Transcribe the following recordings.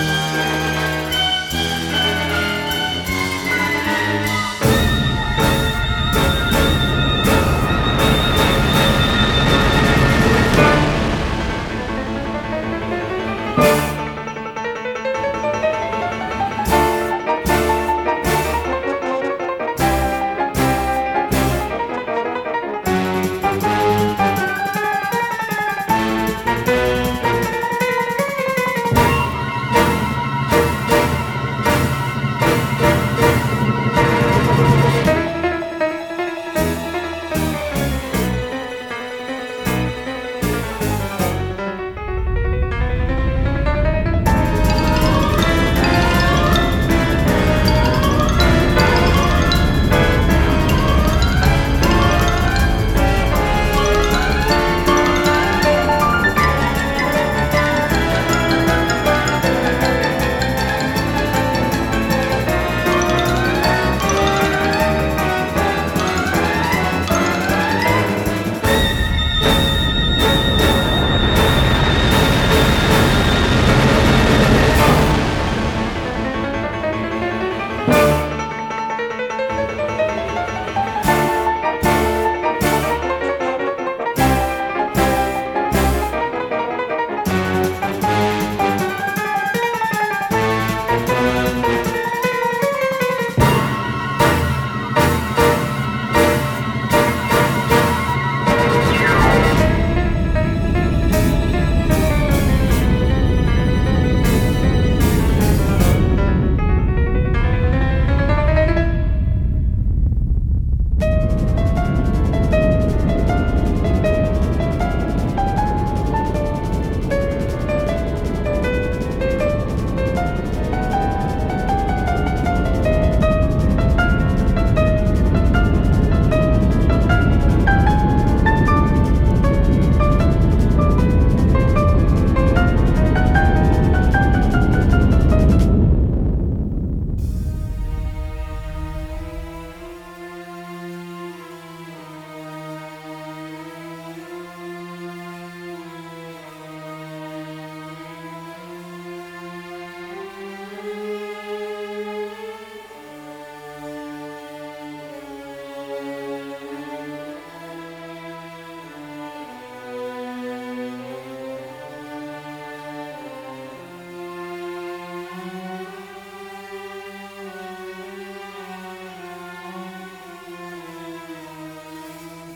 Música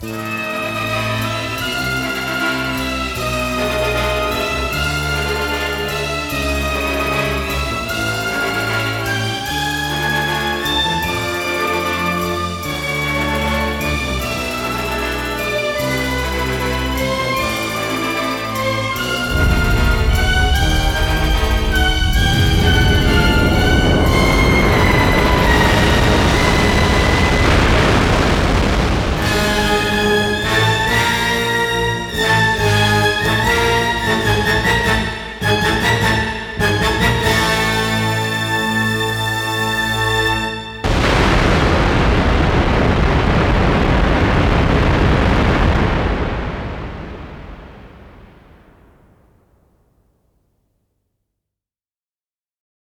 Música